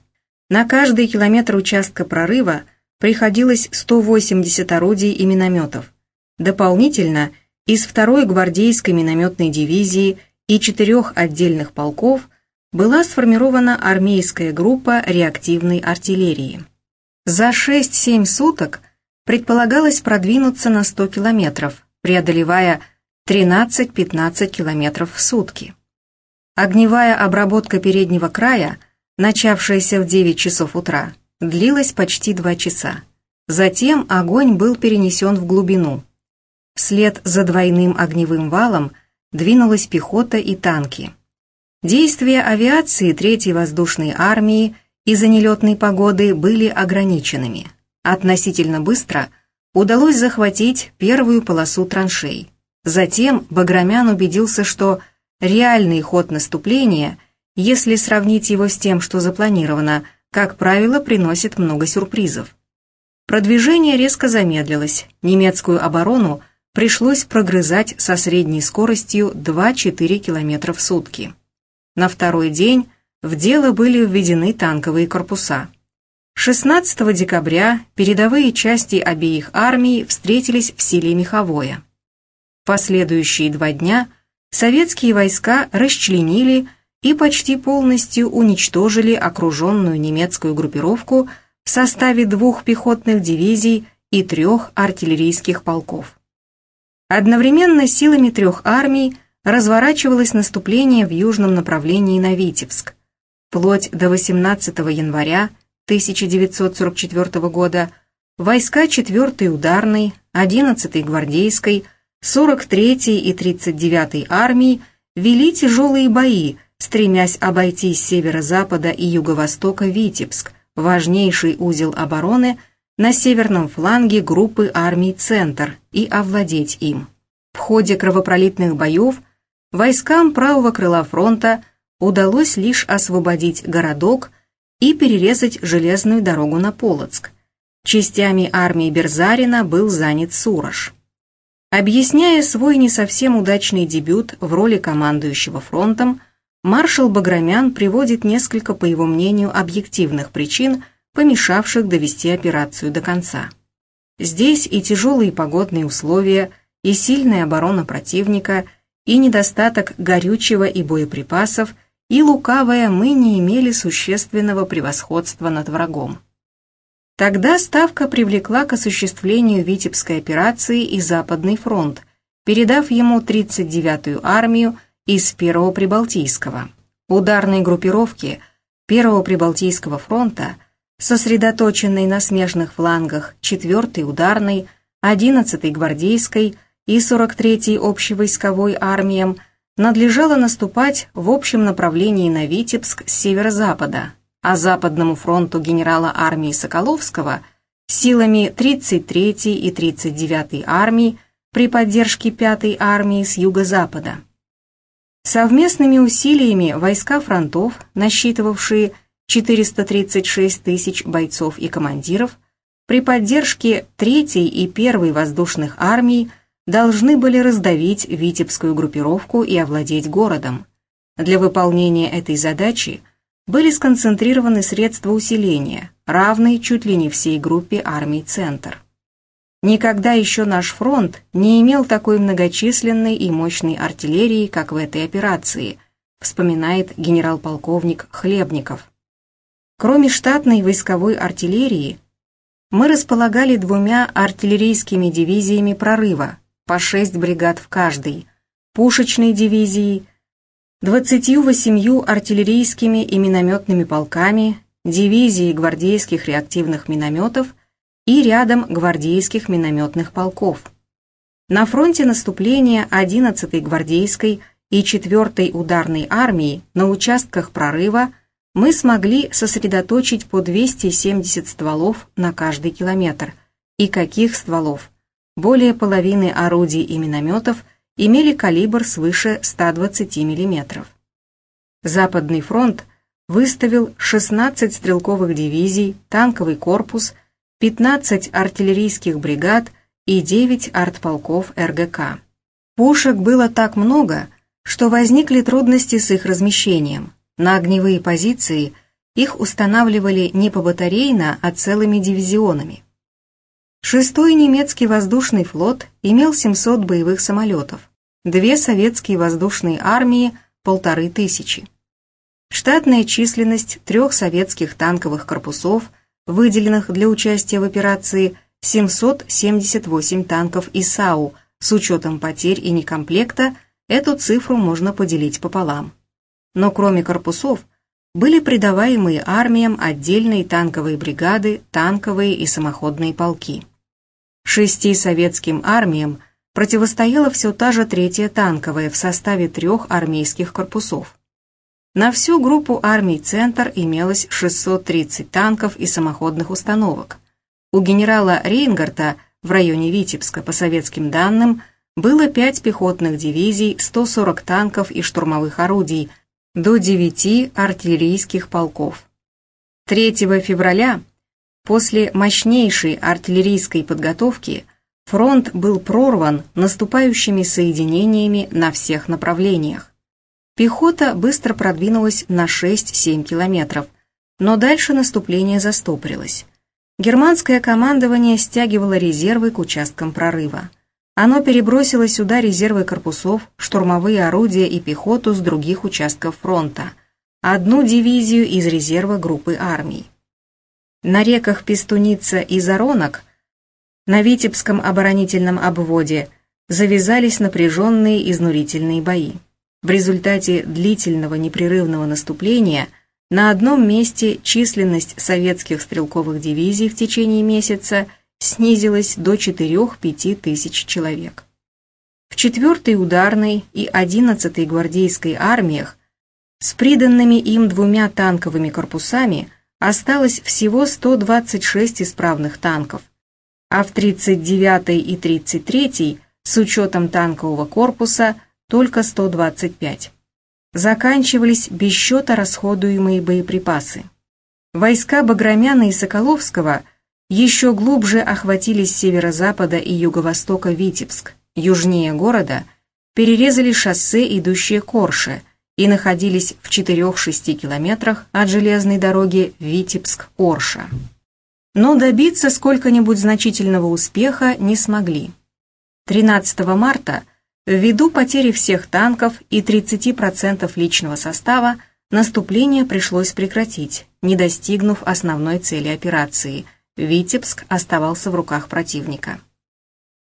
На каждый километр участка прорыва приходилось 180 орудий и минометов, Дополнительно из второй гвардейской минометной дивизии и четырех отдельных полков была сформирована армейская группа реактивной артиллерии. За 6-7 суток предполагалось продвинуться на 100 километров, преодолевая 13-15 километров в сутки. Огневая обработка переднего края, начавшаяся в 9 часов утра, длилась почти 2 часа. Затем огонь был перенесен в глубину. Вслед за двойным огневым валом двинулась пехота и танки. Действия авиации Третьей воздушной армии из-за нелетной погоды были ограниченными. Относительно быстро удалось захватить первую полосу траншей. Затем Баграмян убедился, что реальный ход наступления, если сравнить его с тем, что запланировано, как правило, приносит много сюрпризов. Продвижение резко замедлилось, немецкую оборону пришлось прогрызать со средней скоростью 2-4 км в сутки. На второй день в дело были введены танковые корпуса. 16 декабря передовые части обеих армий встретились в селе Меховое. Последующие два дня советские войска расчленили и почти полностью уничтожили окруженную немецкую группировку в составе двух пехотных дивизий и трех артиллерийских полков. Одновременно силами трех армий разворачивалось наступление в южном направлении на Витебск. Вплоть до 18 января 1944 года войска 4-й ударной, 11-й гвардейской, 43-й и 39-й армий вели тяжелые бои, стремясь обойти с северо-запада и юго-востока Витебск, важнейший узел обороны на северном фланге группы армий «Центр» и овладеть им. В ходе кровопролитных боев войскам правого крыла фронта удалось лишь освободить городок и перерезать железную дорогу на Полоцк. Частями армии Берзарина был занят Сурож. Объясняя свой не совсем удачный дебют в роли командующего фронтом, маршал Баграмян приводит несколько, по его мнению, объективных причин, помешавших довести операцию до конца. Здесь и тяжелые погодные условия, и сильная оборона противника, и недостаток горючего и боеприпасов – и лукавая мы не имели существенного превосходства над врагом. Тогда Ставка привлекла к осуществлению Витебской операции и Западный фронт, передав ему 39-ю армию из Первого Прибалтийского. Ударной группировки Первого Прибалтийского фронта, сосредоточенной на смежных флангах 4-й ударной, 11-й гвардейской и 43-й общевойсковой армиям – надлежало наступать в общем направлении на Витебск с северо-запада, а Западному фронту генерала армии Соколовского силами 33-й и 39-й армий при поддержке 5-й армии с юго-запада. Совместными усилиями войска фронтов, насчитывавшие 436 тысяч бойцов и командиров, при поддержке 3-й и 1-й воздушных армий должны были раздавить витебскую группировку и овладеть городом. Для выполнения этой задачи были сконцентрированы средства усиления, равные чуть ли не всей группе армий «Центр». Никогда еще наш фронт не имел такой многочисленной и мощной артиллерии, как в этой операции, вспоминает генерал-полковник Хлебников. Кроме штатной войсковой артиллерии, мы располагали двумя артиллерийскими дивизиями прорыва, по шесть бригад в каждой, пушечной дивизией, 28 артиллерийскими и минометными полками, дивизией гвардейских реактивных минометов и рядом гвардейских минометных полков. На фронте наступления 11-й гвардейской и 4-й ударной армии на участках прорыва мы смогли сосредоточить по 270 стволов на каждый километр. И каких стволов? более половины орудий и минометов имели калибр свыше 120 мм. Западный фронт выставил 16 стрелковых дивизий, танковый корпус, 15 артиллерийских бригад и 9 артполков РГК. Пушек было так много, что возникли трудности с их размещением. На огневые позиции их устанавливали не по батарейно, а целыми дивизионами. Шестой немецкий воздушный флот имел 700 боевых самолетов, две советские воздушные армии – полторы тысячи. Штатная численность трех советских танковых корпусов, выделенных для участия в операции – 778 танков ИСАУ, с учетом потерь и некомплекта, эту цифру можно поделить пополам. Но кроме корпусов, были придаваемые армиям отдельные танковые бригады, танковые и самоходные полки. Шести советским армиям противостояла все та же третья танковая в составе трех армейских корпусов. На всю группу армий «Центр» имелось 630 танков и самоходных установок. У генерала Рейнгарта в районе Витебска, по советским данным, было 5 пехотных дивизий, 140 танков и штурмовых орудий, до 9 артиллерийских полков. 3 февраля, после мощнейшей артиллерийской подготовки, фронт был прорван наступающими соединениями на всех направлениях. Пехота быстро продвинулась на 6-7 километров, но дальше наступление застопорилось. Германское командование стягивало резервы к участкам прорыва. Оно перебросило сюда резервы корпусов, штурмовые орудия и пехоту с других участков фронта, одну дивизию из резерва группы армий. На реках Пестуница и Заронок, на Витебском оборонительном обводе, завязались напряженные изнурительные бои. В результате длительного непрерывного наступления – на одном месте численность советских стрелковых дивизий в течение месяца снизилась до 4-5 тысяч человек. В 4-й ударной и 11-й гвардейской армиях с приданными им двумя танковыми корпусами осталось всего 126 исправных танков, а в 39-й и 33-й с учетом танкового корпуса только 125 заканчивались без счета расходуемые боеприпасы. Войска Баграмяна и Соколовского еще глубже охватили с северо-запада и юго-востока Витебск, южнее города, перерезали шоссе, идущее к и находились в 4-6 километрах от железной дороги Витебск-Орша. Но добиться сколько-нибудь значительного успеха не смогли. 13 марта – Ввиду потери всех танков и 30% личного состава, наступление пришлось прекратить, не достигнув основной цели операции. Витебск оставался в руках противника.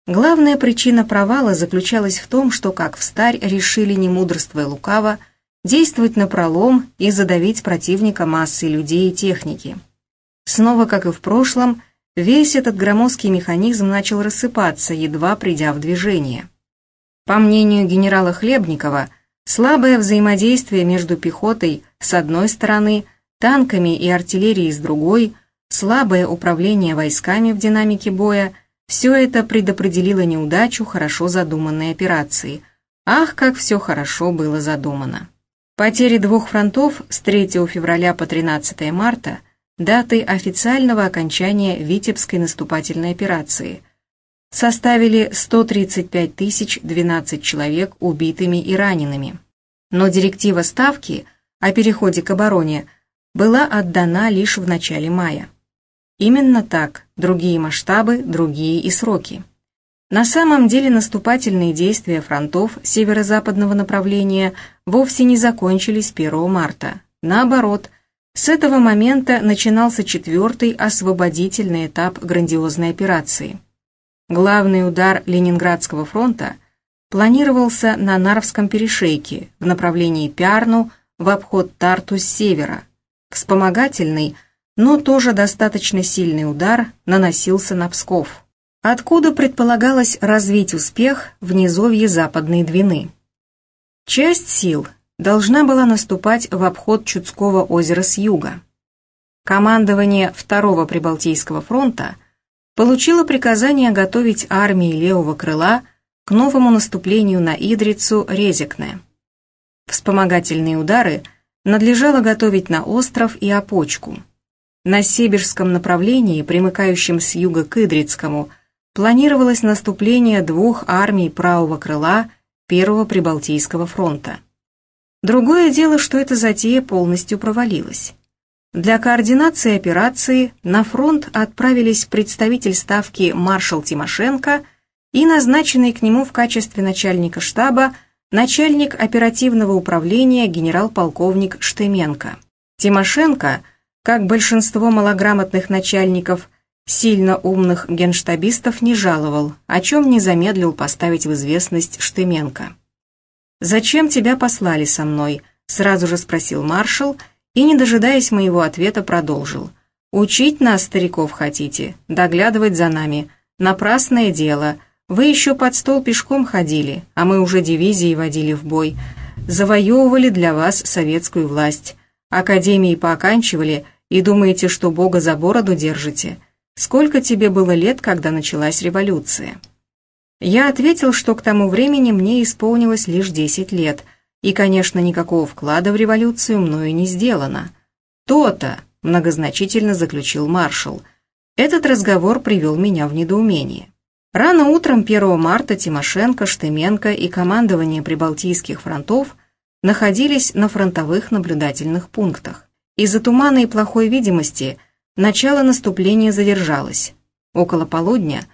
Главная причина провала заключалась в том, что, как в старь решили не мудрство и лукаво, действовать напролом и задавить противника массой людей и техники. Снова, как и в прошлом, весь этот громоздкий механизм начал рассыпаться, едва придя в движение. По мнению генерала Хлебникова, слабое взаимодействие между пехотой с одной стороны, танками и артиллерией с другой, слабое управление войсками в динамике боя – все это предопределило неудачу хорошо задуманной операции. Ах, как все хорошо было задумано. Потери двух фронтов с 3 февраля по 13 марта – даты официального окончания Витебской наступательной операции – составили 135 тысяч 12 человек убитыми и ранеными. Но директива Ставки о переходе к обороне была отдана лишь в начале мая. Именно так, другие масштабы, другие и сроки. На самом деле наступательные действия фронтов северо-западного направления вовсе не закончились 1 марта. Наоборот, с этого момента начинался четвертый освободительный этап грандиозной операции – Главный удар Ленинградского фронта планировался на Нарвском перешейке в направлении Пярну в обход Тарту с севера. Вспомогательный, но тоже достаточно сильный удар наносился на Псков, откуда предполагалось развить успех в низовье Западной Двины. Часть сил должна была наступать в обход Чудского озера с юга. Командование Второго Прибалтийского фронта – получила приказание готовить армии левого крыла к новому наступлению на Идрицу Резекне. Вспомогательные удары надлежало готовить на остров и опочку. На сибирском направлении, примыкающем с юга к Идрицкому, планировалось наступление двух армий правого крыла Первого Прибалтийского фронта. Другое дело, что эта затея полностью провалилась. Для координации операции на фронт отправились представитель ставки маршал Тимошенко и назначенный к нему в качестве начальника штаба начальник оперативного управления генерал-полковник Штеменко. Тимошенко, как большинство малограмотных начальников, сильно умных генштабистов не жаловал, о чем не замедлил поставить в известность Штеменко. «Зачем тебя послали со мной?» — сразу же спросил маршал — и, не дожидаясь моего ответа, продолжил. «Учить нас, стариков, хотите? Доглядывать за нами? Напрасное дело. Вы еще под стол пешком ходили, а мы уже дивизии водили в бой. Завоевывали для вас советскую власть. Академии пооканчивали и думаете, что Бога за бороду держите? Сколько тебе было лет, когда началась революция?» Я ответил, что к тому времени мне исполнилось лишь 10 лет – и, конечно, никакого вклада в революцию мною не сделано. То-то, многозначительно заключил маршал. Этот разговор привел меня в недоумение. Рано утром 1 марта Тимошенко, Штеменко и командование прибалтийских фронтов находились на фронтовых наблюдательных пунктах. Из-за тумана и плохой видимости начало наступления задержалось. Около полудня,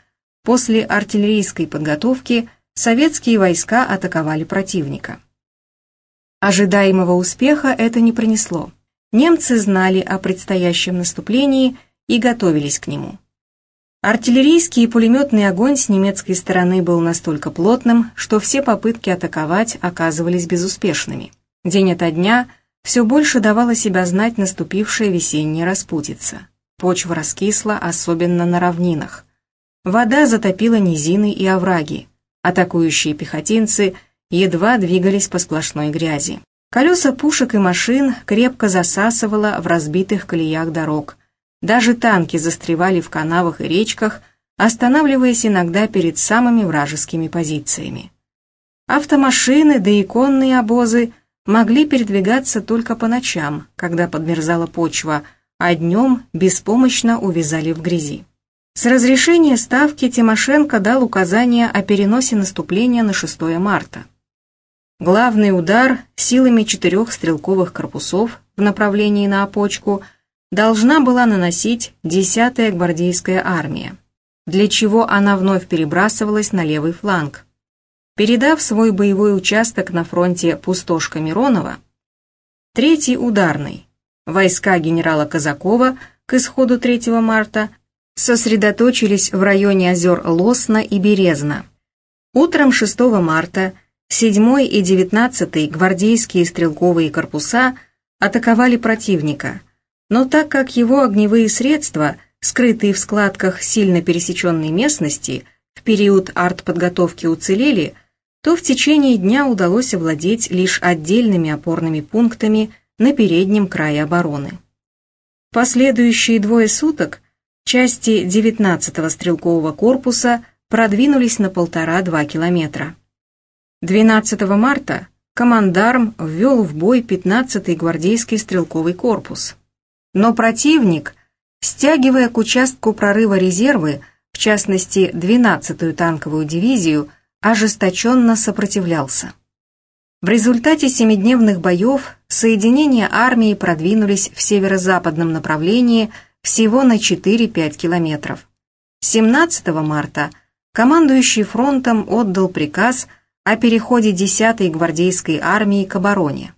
после артиллерийской подготовки, советские войска атаковали противника. Ожидаемого успеха это не принесло. Немцы знали о предстоящем наступлении и готовились к нему. Артиллерийский и пулеметный огонь с немецкой стороны был настолько плотным, что все попытки атаковать оказывались безуспешными. День ото дня все больше давала себя знать наступившая весенняя распутица. Почва раскисла, особенно на равнинах. Вода затопила низины и овраги. Атакующие пехотинцы – едва двигались по сплошной грязи. Колеса пушек и машин крепко засасывало в разбитых колеях дорог. Даже танки застревали в канавах и речках, останавливаясь иногда перед самыми вражескими позициями. Автомашины да и конные обозы могли передвигаться только по ночам, когда подмерзала почва, а днем беспомощно увязали в грязи. С разрешения ставки Тимошенко дал указание о переносе наступления на 6 марта. Главный удар силами четырех стрелковых корпусов в направлении на опочку должна была наносить 10-я гвардейская армия, для чего она вновь перебрасывалась на левый фланг. Передав свой боевой участок на фронте пустошка Миронова, третий ударный, войска генерала Казакова к исходу 3 марта сосредоточились в районе озер Лосна и Березна. Утром 6 марта 7 и 19 гвардейские стрелковые корпуса атаковали противника, но так как его огневые средства, скрытые в складках сильно пересеченной местности, в период артподготовки уцелели, то в течение дня удалось овладеть лишь отдельными опорными пунктами на переднем крае обороны. Последующие двое суток части 19-го стрелкового корпуса продвинулись на полтора-два километра. 12 марта командарм ввел в бой 15-й гвардейский стрелковый корпус. Но противник, стягивая к участку прорыва резервы, в частности 12-ю танковую дивизию, ожесточенно сопротивлялся. В результате семидневных боев соединения армии продвинулись в северо-западном направлении всего на 4-5 километров. 17 марта командующий фронтом отдал приказ – о переходе 10-й гвардейской армии к обороне.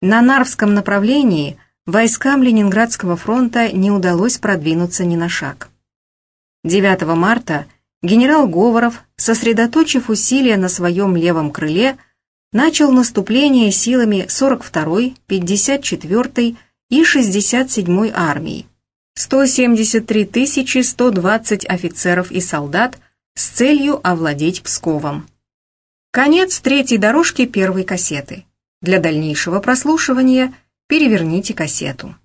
На Нарвском направлении войскам Ленинградского фронта не удалось продвинуться ни на шаг. 9 марта генерал Говоров, сосредоточив усилия на своем левом крыле, начал наступление силами 42-й, 54-й и 67-й армии, 173 120 офицеров и солдат с целью овладеть Псковом. Конец третьей дорожки первой кассеты. Для дальнейшего прослушивания переверните кассету.